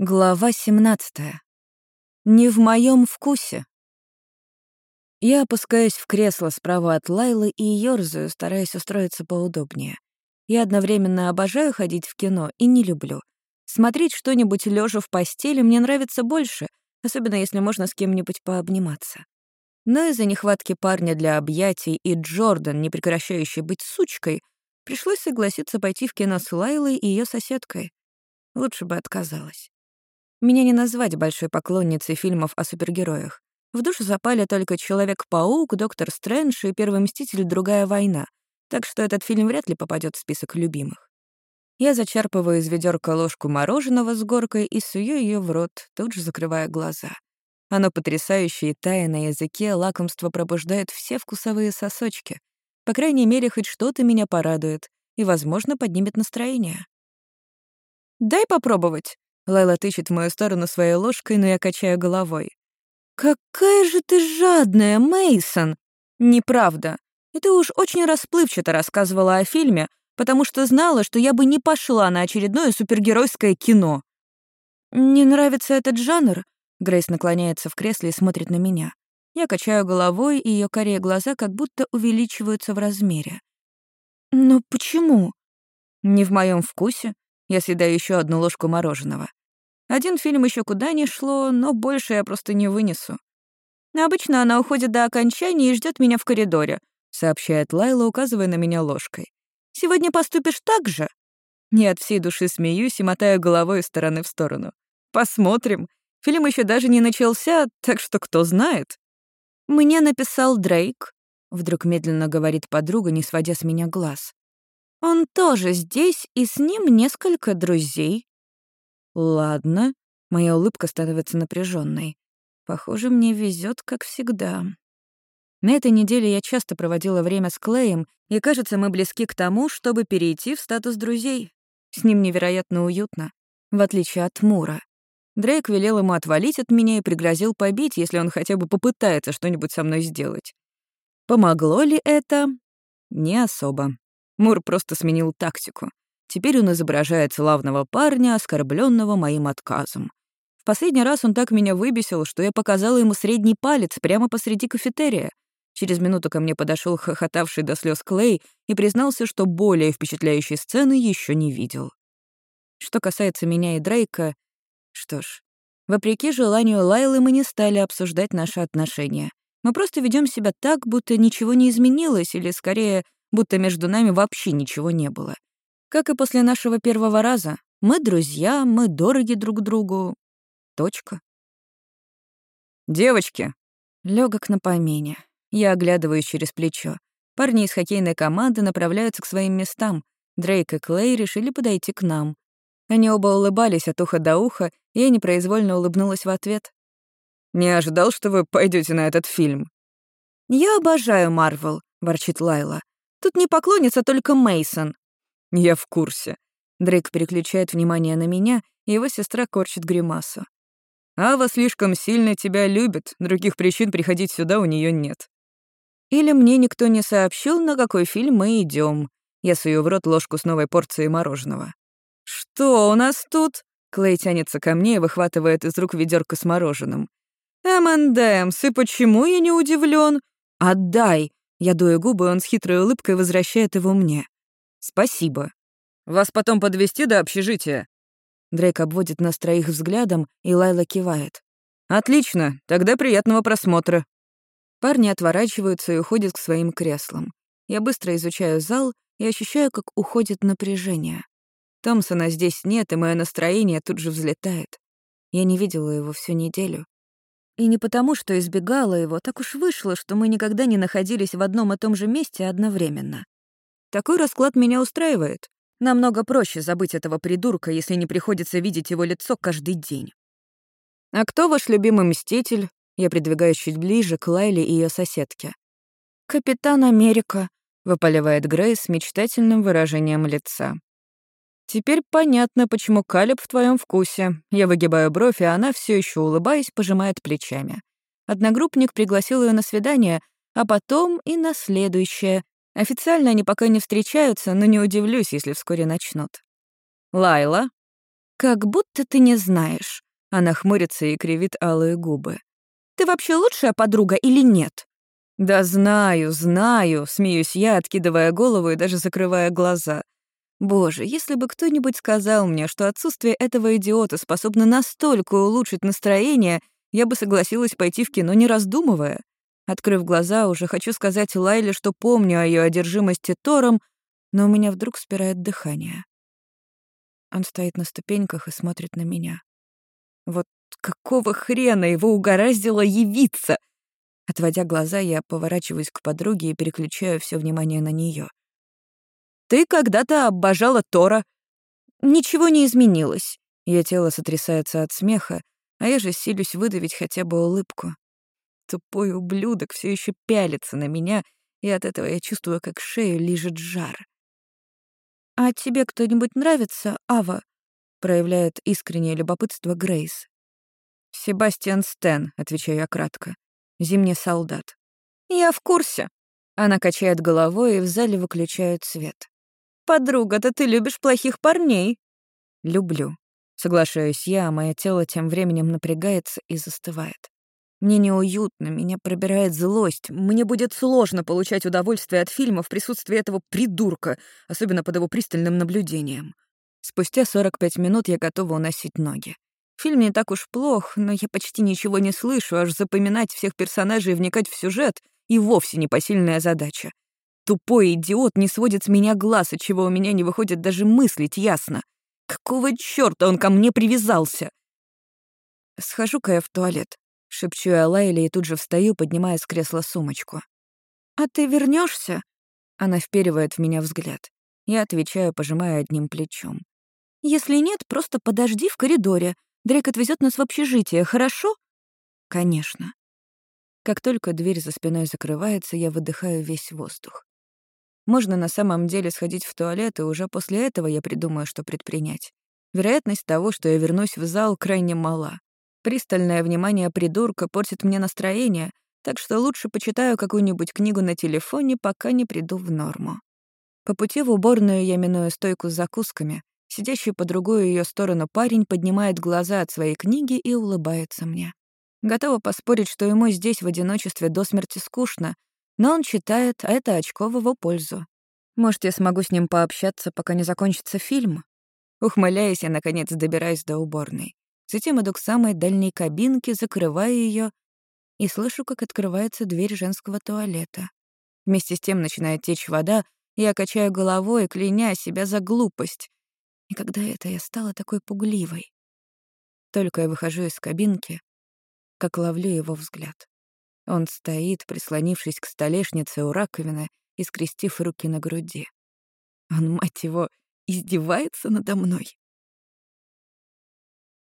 Глава 17. Не в моем вкусе. Я опускаюсь в кресло справа от Лайлы и ёрзаю, стараясь устроиться поудобнее. Я одновременно обожаю ходить в кино и не люблю. Смотреть что-нибудь лежа в постели мне нравится больше, особенно если можно с кем-нибудь пообниматься. Но из-за нехватки парня для объятий и Джордан, не прекращающий быть сучкой, пришлось согласиться пойти в кино с Лайлой и ее соседкой. Лучше бы отказалась. Меня не назвать большой поклонницей фильмов о супергероях. В душу запали только Человек-паук, Доктор Стрэндж и Первый Мститель Другая война, так что этот фильм вряд ли попадет в список любимых. Я зачерпываю из ведерка ложку мороженого с горкой и сую ее в рот, тут же закрывая глаза. Оно потрясающее и тая на языке, лакомство пробуждает все вкусовые сосочки. По крайней мере, хоть что-то меня порадует и, возможно, поднимет настроение. «Дай попробовать», Лайла тычет в мою сторону своей ложкой, но я качаю головой. «Какая же ты жадная, Мейсон! «Неправда. Ты уж очень расплывчато рассказывала о фильме, потому что знала, что я бы не пошла на очередное супергеройское кино». «Не нравится этот жанр?» Грейс наклоняется в кресле и смотрит на меня. Я качаю головой, и ее корее глаза как будто увеличиваются в размере. «Но почему?» «Не в моем вкусе. Я съедаю еще одну ложку мороженого. Один фильм еще куда ни шло, но больше я просто не вынесу. Обычно она уходит до окончания и ждет меня в коридоре, сообщает Лайла, указывая на меня ложкой. Сегодня поступишь так же? Я от всей души смеюсь и мотаю головой из стороны в сторону. Посмотрим. Фильм еще даже не начался, так что кто знает. Мне написал Дрейк, вдруг медленно говорит подруга, не сводя с меня глаз. Он тоже здесь, и с ним несколько друзей. Ладно, моя улыбка становится напряженной. Похоже, мне везет, как всегда. На этой неделе я часто проводила время с Клеем, и, кажется, мы близки к тому, чтобы перейти в статус друзей. С ним невероятно уютно, в отличие от Мура. Дрейк велел ему отвалить от меня и пригрозил побить, если он хотя бы попытается что-нибудь со мной сделать. Помогло ли это? Не особо. Мур просто сменил тактику. Теперь он изображает славного парня, оскорбленного моим отказом. В последний раз он так меня выбесил, что я показала ему средний палец прямо посреди кафетерия. Через минуту ко мне подошел хохотавший до слез Клей и признался, что более впечатляющей сцены еще не видел. Что касается меня и Дрейка, что ж, вопреки желанию Лайлы мы не стали обсуждать наши отношения. Мы просто ведем себя так, будто ничего не изменилось, или, скорее, будто между нами вообще ничего не было. Как и после нашего первого раза, мы друзья, мы дороги друг другу. Точка. «Девочки!» Лёгок на помине. Я оглядываюсь через плечо. Парни из хоккейной команды направляются к своим местам. Дрейк и Клей решили подойти к нам. Они оба улыбались от уха до уха, и я непроизвольно улыбнулась в ответ. «Не ожидал, что вы пойдете на этот фильм». «Я обожаю Марвел», — ворчит Лайла. «Тут не поклонится только Мейсон. «Я в курсе». Дрейк переключает внимание на меня, и его сестра корчит гримасу. «Ава слишком сильно тебя любит, других причин приходить сюда у нее нет». Или мне никто не сообщил, на какой фильм мы идем. Я сую в рот ложку с новой порцией мороженого. «Что у нас тут?» Клей тянется ко мне и выхватывает из рук ведерко с мороженым. «Эмэндэмс, и почему я не удивлен? Отдай!» Я дую губы, он с хитрой улыбкой возвращает его мне. «Спасибо. Вас потом подвести до общежития?» Дрейк обводит нас троих взглядом, и Лайла кивает. «Отлично, тогда приятного просмотра». Парни отворачиваются и уходят к своим креслам. Я быстро изучаю зал и ощущаю, как уходит напряжение. Томпсона здесь нет, и мое настроение тут же взлетает. Я не видела его всю неделю. И не потому, что избегала его, так уж вышло, что мы никогда не находились в одном и том же месте одновременно. Такой расклад меня устраивает. Намного проще забыть этого придурка, если не приходится видеть его лицо каждый день. «А кто ваш любимый мститель?» Я придвигаюсь чуть ближе к Лайле и ее соседке. «Капитан Америка», — выпаливает Грейс с мечтательным выражением лица. «Теперь понятно, почему Калеб в твоем вкусе». Я выгибаю бровь, и она, все еще улыбаясь, пожимает плечами. Одногруппник пригласил ее на свидание, а потом и на следующее, Официально они пока не встречаются, но не удивлюсь, если вскоре начнут. «Лайла?» «Как будто ты не знаешь». Она хмурится и кривит алые губы. «Ты вообще лучшая подруга или нет?» «Да знаю, знаю», — смеюсь я, откидывая голову и даже закрывая глаза. Боже, если бы кто-нибудь сказал мне, что отсутствие этого идиота способно настолько улучшить настроение, я бы согласилась пойти в кино, не раздумывая. Открыв глаза, уже хочу сказать Лайле, что помню о ее одержимости Тором, но у меня вдруг спирает дыхание. Он стоит на ступеньках и смотрит на меня. Вот какого хрена его угораздило явиться? Отводя глаза, я поворачиваюсь к подруге и переключаю все внимание на нее. «Ты когда-то обожала Тора». «Ничего не изменилось». Ее тело сотрясается от смеха, а я же силюсь выдавить хотя бы улыбку. Тупой ублюдок все еще пялится на меня, и от этого я чувствую, как шею лижет жар. «А тебе кто-нибудь нравится, Ава?» — проявляет искреннее любопытство Грейс. «Себастьян Стэн», — отвечаю я кратко. «Зимний солдат». «Я в курсе». Она качает головой, и в зале выключают свет. «Подруга-то ты любишь плохих парней». «Люблю». Соглашаюсь я, а мое тело тем временем напрягается и застывает. Мне неуютно, меня пробирает злость. Мне будет сложно получать удовольствие от фильма в присутствии этого придурка, особенно под его пристальным наблюдением. Спустя 45 минут я готова уносить ноги. Фильм не так уж плох, но я почти ничего не слышу, аж запоминать всех персонажей и вникать в сюжет — и вовсе непосильная задача. Тупой идиот не сводит с меня глаз, от чего у меня не выходит даже мыслить ясно. Какого чёрта он ко мне привязался? Схожу-ка я в туалет. Шепчу я Лайле и тут же встаю, поднимая с кресла сумочку. «А ты вернешься? Она вперивает в меня взгляд. Я отвечаю, пожимая одним плечом. «Если нет, просто подожди в коридоре. Дрейк отвезет нас в общежитие, хорошо?» «Конечно». Как только дверь за спиной закрывается, я выдыхаю весь воздух. Можно на самом деле сходить в туалет, и уже после этого я придумаю, что предпринять. Вероятность того, что я вернусь в зал, крайне мала. Пристальное внимание придурка портит мне настроение, так что лучше почитаю какую-нибудь книгу на телефоне, пока не приду в норму. По пути в уборную я миную стойку с закусками. Сидящий по другую ее сторону парень поднимает глаза от своей книги и улыбается мне. Готова поспорить, что ему здесь в одиночестве до смерти скучно, но он читает, а это очко в его пользу. Может, я смогу с ним пообщаться, пока не закончится фильм? Ухмыляясь, я, наконец, добираюсь до уборной. Затем иду к самой дальней кабинке, закрываю ее и слышу, как открывается дверь женского туалета. Вместе с тем начинает течь вода, я качаю головой, кляня себя за глупость. И когда это я стала такой пугливой? Только я выхожу из кабинки, как ловлю его взгляд. Он стоит, прислонившись к столешнице у раковины и скрестив руки на груди. Он, мать его, издевается надо мной.